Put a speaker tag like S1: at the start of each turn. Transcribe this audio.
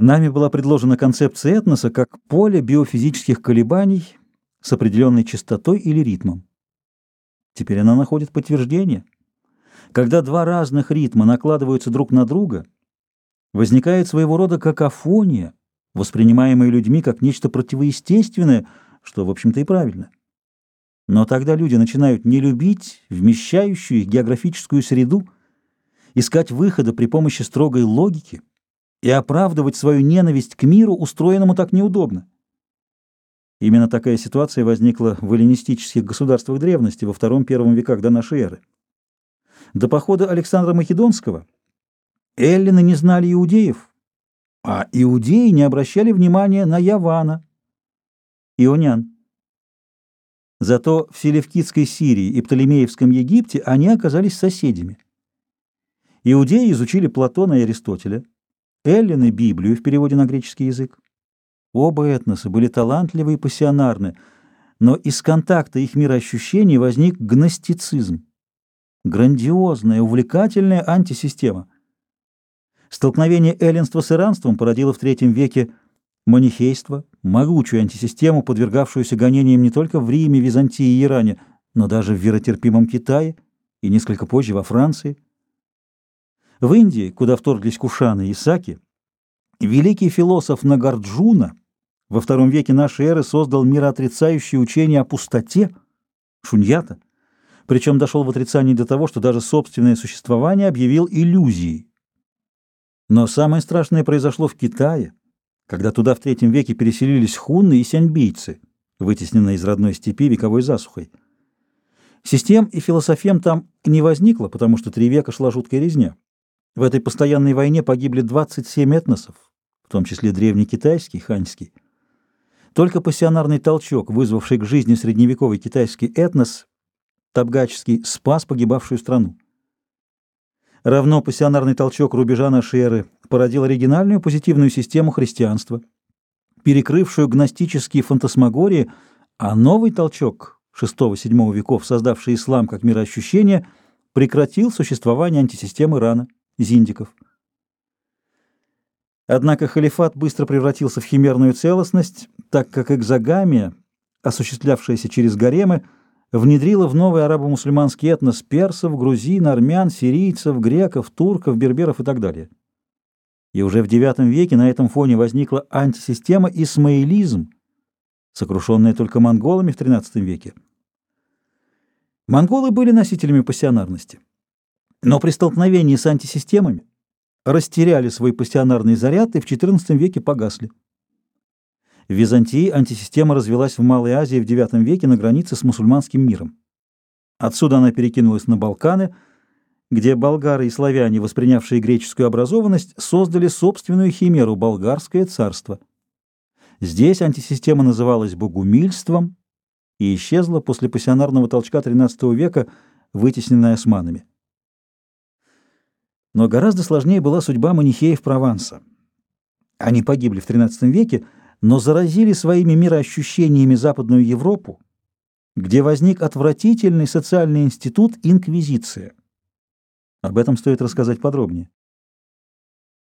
S1: Нами была предложена концепция этноса как поле биофизических колебаний с определенной частотой или ритмом. Теперь она находит подтверждение. Когда два разных ритма накладываются друг на друга, возникает своего рода какофония, воспринимаемая людьми как нечто противоестественное, что, в общем-то, и правильно. Но тогда люди начинают не любить вмещающую их географическую среду, искать выхода при помощи строгой логики – и оправдывать свою ненависть к миру, устроенному так неудобно. Именно такая ситуация возникла в эллинистических государствах древности во втором-первом веках до нашей эры. До похода Александра Македонского эллины не знали иудеев, а иудеи не обращали внимания на Явана, ионян. Зато в Селевкидской Сирии и Птолемеевском Египте они оказались соседями. Иудеи изучили Платона и Аристотеля, Эллины — Библию в переводе на греческий язык. Оба этноса были талантливы и пассионарны, но из контакта их мироощущений возник гностицизм. Грандиозная, увлекательная антисистема. Столкновение эллинства с иранством породило в III веке манихейство, могучую антисистему, подвергавшуюся гонениям не только в Риме, Византии и Иране, но даже в веротерпимом Китае и несколько позже во Франции. В Индии, куда вторглись Кушаны и Саки, великий философ Нагарджуна во втором веке нашей эры создал мироотрицающее учение о пустоте, шуньята, причем дошел в отрицании до того, что даже собственное существование объявил иллюзией. Но самое страшное произошло в Китае, когда туда в третьем веке переселились хунны и сяньбийцы, вытесненные из родной степи вековой засухой. Систем и философем там не возникло, потому что три века шла жуткая резня. В этой постоянной войне погибли 27 этносов, в том числе древнекитайский, ханьский. Только пассионарный толчок, вызвавший к жизни средневековый китайский этнос, табгачский, спас погибавшую страну. Равно пассионарный толчок рубежа нашей эры породил оригинальную позитивную систему христианства, перекрывшую гностические фантасмагории, а новый толчок VI-VII веков, создавший ислам как мироощущение, прекратил существование антисистемы Ирана зиндиков. Однако халифат быстро превратился в химерную целостность, так как экзогамия, осуществлявшаяся через гаремы, внедрила в новый арабо-мусульманский этнос персов, грузин, армян, сирийцев, греков, турков, берберов и так далее. И уже в IX веке на этом фоне возникла антисистема исмаилизм, сокрушенная только монголами в XIII веке. Монголы были носителями пассионарности но при столкновении с антисистемами растеряли свой пассионарный заряд и в XIV веке погасли. В Византии антисистема развелась в Малой Азии в IX веке на границе с мусульманским миром. Отсюда она перекинулась на Балканы, где болгары и славяне, воспринявшие греческую образованность, создали собственную химеру – болгарское царство. Здесь антисистема называлась богумильством и исчезла после пассионарного толчка XIII века, вытесненная османами. Но гораздо сложнее была судьба манихеев Прованса. Они погибли в XIII веке, но заразили своими мироощущениями Западную Европу, где возник отвратительный социальный институт инквизиция. Об этом стоит рассказать подробнее.